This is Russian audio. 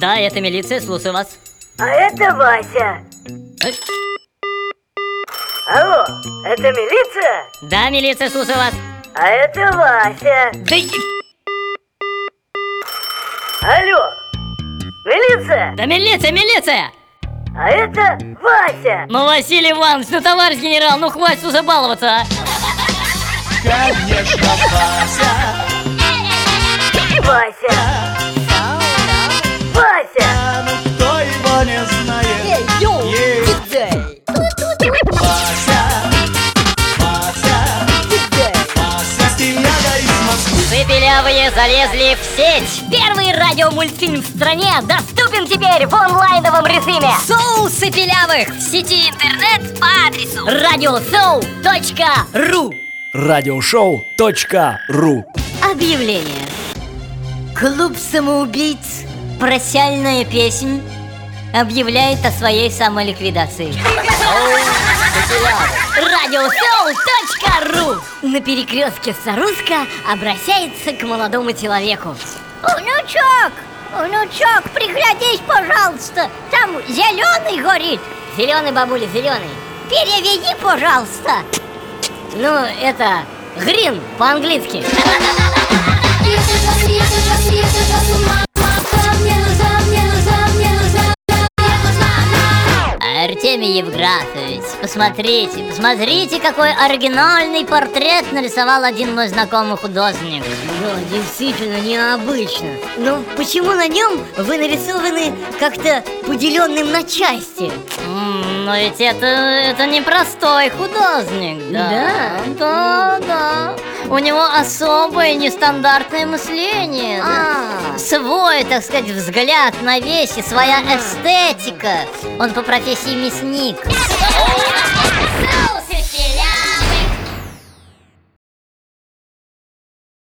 Да, это милиция, слушаю вас. А это Вася. Э, Алло, это милиция? Да, милиция, слушаю вас. А это Вася. Да, Алло, милиция? да милиция, милиция! А это Вася. Ну, Василий Иванович, ну, товарищ генерал, ну, хватит уже баловаться, а. Конечно, Вася. Вася. Москвы. Цепелявые залезли в сеть. Первый радиомультфильм в стране доступен теперь в онлайновом режиме. Соул Цепелявых в сети интернет по адресу radioshow.ru Радиошоу.ру Объявление. Клуб самоубийц «Прощальная песнь» объявляет о своей самоликвидации. Радиосоу.ру На перекрестке Саруска обращается к молодому человеку. Внучок, внучок, приглядись, пожалуйста, там зеленый горит. Зеленый бабуля, зеленый. Переведи, пожалуйста. Ну, это грин по-английски. Артемий Евграфович, посмотрите, посмотрите, какой оригинальный портрет нарисовал один мой знакомый художник. Да, действительно необычно. Но почему на нем вы нарисованы как-то поделенным на части? но ведь это, это непростой художник, да? Да, да. У него особое нестандартное мышление. А свой, так сказать, взгляд на вещи, своя эстетика. Он по профессии мясник.